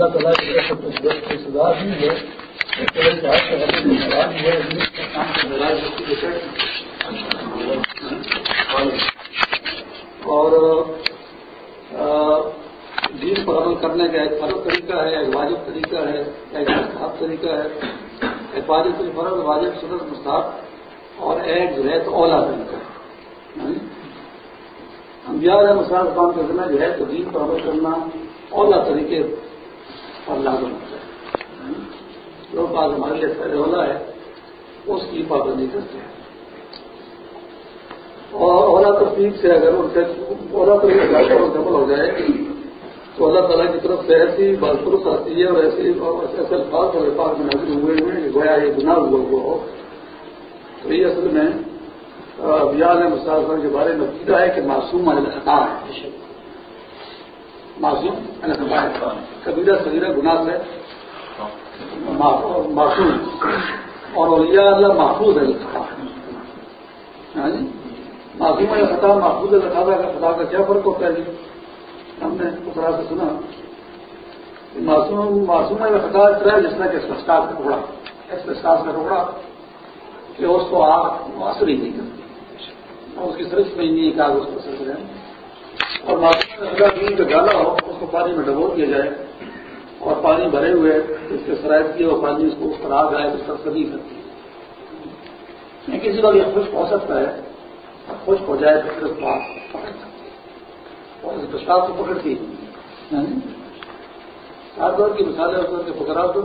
اللہ تعالیٰ کی سدھار نہیں ہے اور دین پر عمل کرنے کا ایک فرق طریقہ ہے، ایک واجب طریقہ ہے، ایک خراب طریقہ ہے۔ ایک واجب فرق واجب سنت، مستحب اور ایک جو ہے تو اولا طریقہ ہے۔ یعنی انبیاء ہے مساج کام کے ذمہ جو ہے تو دین پر عمل کرنا اولا طریقے پر لازم ہوتا ہے۔ جو بات ہمارے لیے پہلے اولا ہے، اس کی پابندی کرتے۔ ہیں اور اولا تصدیق سے اگر ان سے اولا طریقے مکمل ہو جائے۔ تو اللہ تعالیٰ کی طرف سے ایسی بادپرس آتی ہے اور ایسی ایسے الفاظ اور الفاظ میں نظر ہوئے ہیں کہ گویا یہ گناہ ہوا ہوا ہو۔ تو یہ اصل میں بیان مسافر کے بارے میں سیدھا ہے کہ معصوم خطا ہے معصوم کبیرہ سبیرہ گناہ سے۔ معصوم۔ اور اولیاء اللہ محفوظ ہے خطا ہاں جی؟ معصوم خطا محفوظ الخا کا خطا کا کیا فرق ہوتا ہے جی؟ ہم نے طرح سے سنا۔ معصوم معصوم میں خطا اترا ہے جس طرح کہ سسکار کا ٹکڑا۔ ایسپسکار کا ٹکڑا کہ اس کو آپ مؤثر ہی نہیں کرتی۔ اور اس کی سرچ میں نہیں کہا اس کو سر کریں اور اگر دین کا ڈالا ہو، اس کو پانی میں ڈبو دیا جائے اور پانی بھرے ہوئے اس کے شرائط کیے اور پانی اس کو اس طرح جائے، اس طرح سے نہیں کرتی کسی کا یہ خشک ہو سکتا ہے، خشک ہو جائے تو پھر اور اس پیشاب کو پکڑتی چار دور کی مثالیں ہوتے ہیں پکڑا دو۔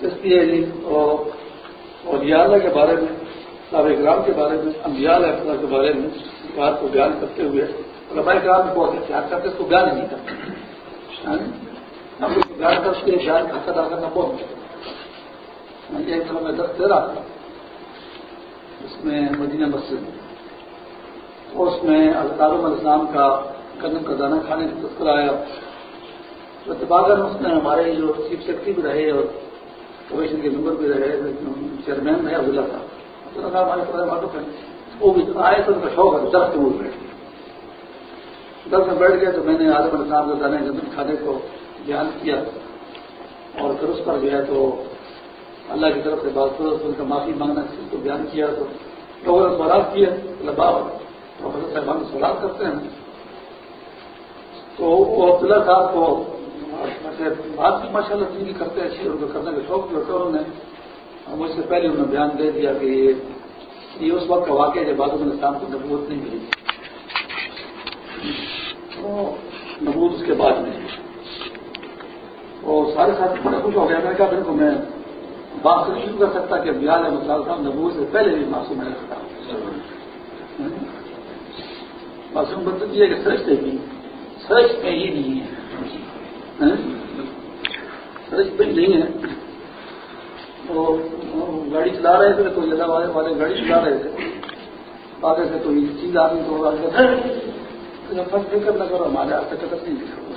اس لیے جی، اور یالہ کے بارے میں، صاحب اکرام کے بارے میں امبیال اختر کے بارے میں بات کو بیان کرتے ہوئے علماء اکرام کو بہت احتیاط کرتے اس کو بیان نہیں کرتے۔ ہم لوگ بیان کرتے ہیں بیان کا ادا کرنا بہت مشکل ہاں، ایک طرح میں دس دے رہا تھا۔ اس میں مدینہ مسجد۔ میں اس میں علیہ السلام کا قدم کا دانہ کھانے کا تذکر آیا۔ تو اتفاقاً اس میں ہمارے جو چیف سیکرٹری بھی رہے اور کمیشن کے ممبر بھی رہے چیئرمین رہے عبداللہ صاحب۔ عبداللہ صاحب ہمارے پورے معلوم ہے وہ بھی آئے تو ان کا شوق ہے، درخت میں بیٹھ گئے درخت میں بیٹھ گئے تو میں نے عالم السلام کے دانے قدم کھانے کو بیان کیا اور پھر اس پر جو ہے تو اللہ کی طرف سے بات کرو ان کا معافی مانگنا اس کو بیان کیا، تو لوگوں نے سوالات کیے لبا پروفیسر صاحبان سوال کرتے ہیں۔ تو وہ عبداللہ صاحب کو بات کی ماشاء اللہ کی کرتے ہیں، اچھی ان کرنے کا شوق بھی ہوتا ہے انہوں نے۔ مجھ سے پہلے انہوں نے بیان دے دیا کہ یہ اس وقت کا واقعہ جب بادل اسلام کو نبوت نہیں ملی۔ تو نبوت اس کے بعد میں اور سارے ساتھ بڑا خوش ہو گیا۔ میں کہا پھر کو میں بات نہیں شروع کر سکتا کہ بیال ہے مثال صاحب نبوت سے پہلے بھی معصوم ہے سکتا معصوم مطلب یہ کہ سرچ کی سرچ میں ہی نہیں ہے سرچ پہ نہیں ہے گاڑی چلا رہے تھے تو جگہ والے والے گاڑی چلا رہے تھے۔ آگے سے کوئی چیز آدمی تو فرق فکر نہ کرو ہمارے آپ سے قدر نہیں دکھا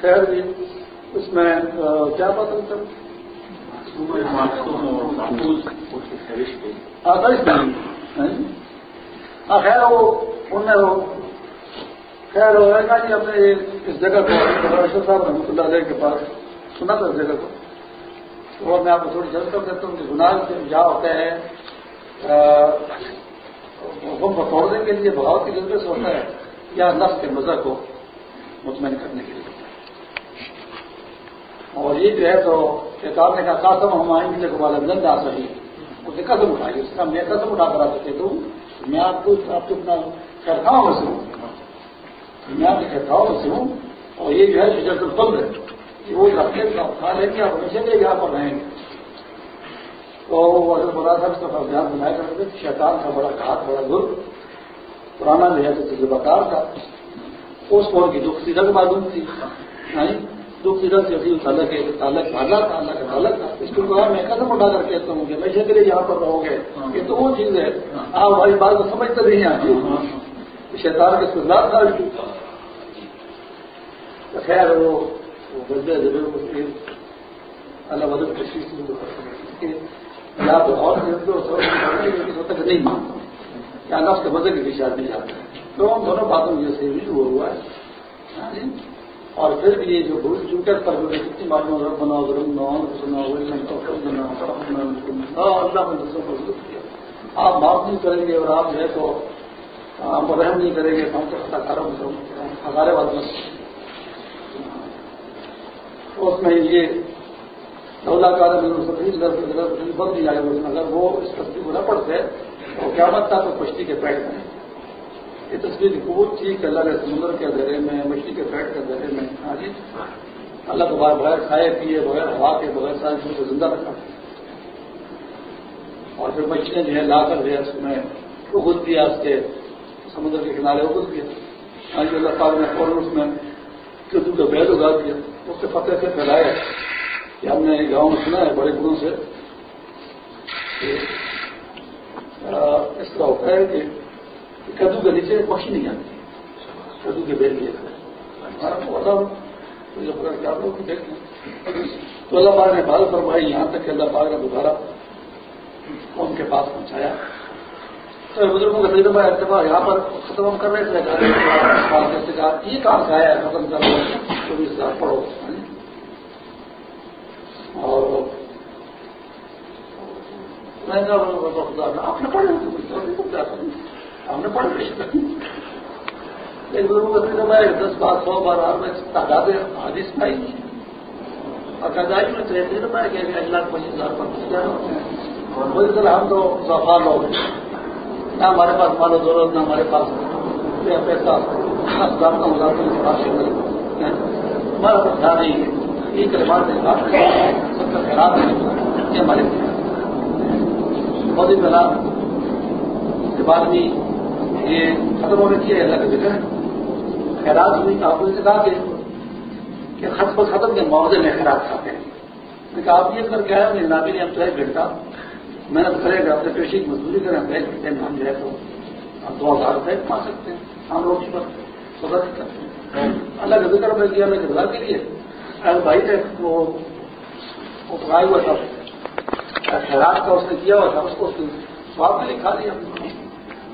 خیر جی اس میں کیا بات ہے خیر وہ انہیں خیر وہ ہے نا جی ہم نے اس جگہ کو اشر صاحب رحمۃ اللہ علیہ کے پاس سنا تھا اس جگہ کو۔ اور میں آپ کو تھوڑی جلد کر دیتا ہوں کہ گناہ سے کیا ہوتا ہے حکم کو کے لیے، بغاوت کی ضرورت سے ہوتا ہے یا نفس کے مزہ کو مطمئن کرنے کے لیے۔ اور یہ جو ہے تو ایک آپ نے کہا، قاسم، ہم آئیں گے والا گند آ سکی اسے قدم اٹھائی، اس کا میں قدم اٹھا کر آ سکے تو میں آپ کو آپ کو اپنا خیرخواہوں میں سے ہوں میں آپ کے سے ہوں، اور یہ جو ہے شجرت الفل ہے وہ رکھنے کا اٹھا لیں گے آپ ہمیشہ کے یہاں پر رہیں گے۔ تو وہ اگر بڑا تھا اس کا دھیان بنایا کرتے تھے شیطان کا بڑا گھات بڑا گر پرانا جو ہے تجربہ کار تھا، اس کو ان کی دکھ سی معلوم تھی۔ نہیں، دکھ ادھر سے اسی تعلق ہے تعلق بھاگا تھا، اللہ کا تعلق تھا۔ اس کو کہا، میں قدم اٹھا کر کہتا ہوں کہ میں کے لیے یہاں پر رہو گے، یہ تو وہ چیز ہے۔ آپ ہماری بات کو سمجھتے نہیں آتی شیطان کے سدھار تھا۔ خیر وہ بدلے ضرور مسلم اللہ بدل کشی سے یا تو اور تک نہیں مانتا کیا نفس کے بدلے کے پیچھے آدمی جاتا ہے۔ تو ان دونوں باتوں میں سے بھی وہ ہوا ہے۔ ہاں جی۔ اور پھر بھی یہ جو بھول چوٹر پر ہوئے کتنی معلوم بنا ہاں، اللہ میں دوسروں کو ضرور کیا۔ آپ معاف نہیں کریں گے، اور آپ جو ہے تو ہاں، ہم رحم نہیں کریں گے ہم تو خطا ہزارے والوں میں اس میں یہ چودہ کار بند نہیں آئے اگر وہ اس تصویر کو نہ پڑھتے، تو کیا مت تھا تو کشتی کے پیٹ میں۔ یہ تصویر بہت تھی کہ اللہ کے سمندر کے اندھیرے میں مچھلی کے پیٹ کے اندھیرے میں۔ ہاں جی۔ اللہ کے بعد بغیر کھائے، پیے، بغیر ہوا کے، بغیر ساری چیزوں کو زندہ رکھا۔ اور پھر مچھلیاں جو ہے لا کر جو ہے اس میں اگل دیا، اس کے سمندر کے کنارے اگل دیا۔ ہاں جی اللہ تعالیٰ نے فوراً اس میں کدو کا بیل اگا دیا۔ اس کے فتح سے پھیلایا۔ کہ ہم نے گاؤں میں سنا ہے بڑے گروں سے۔ اس طرح ہوتا ہے کہ کدو کے نیچے پکشی نہیں آتی۔ کدو کے بیل لیے تو اللہ پاک نے بال فرمائی۔ یہاں تک کہ اللہ پاک نے دوبارہ ان کے پاس پہنچایا۔ بزرگوں کا تجربہ ارتبا یہاں پر ختم ہم کر رہے تھے یہ کام سے آیا ختم کر رہے ہیں۔ چوبیس ہزار پڑھو۔ اور میں آپ نے پڑھے ہم نے پڑھ ایک بزرگوں کا تجربہ ہے، دس بار، سو بار آپ نے تعداد حدیث پائی اور قدائی میں تجربہ ہے کہ ایک لاکھ پچیس ہزار پچیس ہزار وہی طرح ہم تو وفا لوگ نہ ہمارے پاس مال و دولت، نہ ہمارے پاس پیسہ ہزار نو ہزار کے پاس ہمارا تو دھیان نہیں ہے۔ یہ کلمات سے بات سب کا خیرات ہے۔ یہ ہمارے بہت ہی پہلا کے بعد بھی یہ ختم ہونے کی اللہ کا ذکر ہے۔ خیرات ہوئی آپ نے کہا کہ خط پر ختم کے معاوضے میں خیرات کھاتے ہیں۔ کہا آپ یہ کر کے آئے نابی نے ہم تو ایک گھنٹہ محنت کرے گا اپنے پیشی کی مزدوری کریں ہم ایک گھنٹے میں ہم جائے تو ہم دو ہزار روپئے کما سکتے ہیں۔ ہم لوگ اس پر نہیں کرتے ہیں۔ اللہ کا ذکر میں کیا اللہ کے کے لیے اہل بھائی نے وہ پکایا ہوا تھا، خیرات کا اس نے کیا ہوا تھا، اس کو سواب میں کھا لیا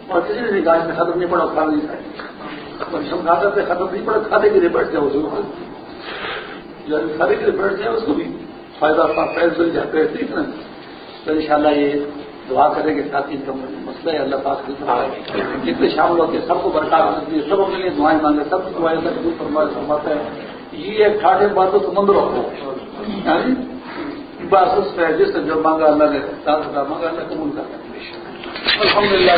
اور کسی نے نکال میں ختم نہیں پڑا کھا نہیں کھائے ہم کھا کرتے ختم نہیں پڑا کھانے کے لیے بیٹھ جائے اس جو ہاں۔ کھانے کے لیے بیٹھ جائے، اس کو بھی فائدہ پیسے مل جاتے ہیں ٹھیک نا تو ان شاء اللہ یہ دعا کریں گے ساتھی کا مسئلہ ہے اللہ پاک جتنے شامل ہوتے ہیں سب کو ہے سب اپنے لیے دعائیں مانگے سب کی دعائیں سب دور فرمائے فرماتا ہے۔ یہ ایک ٹھاٹے باتوں تو مند رکھو یعنی بس اس پہ جس نے جو مانگا اللہ نے مانگا اللہ قبول کر الحمد للہ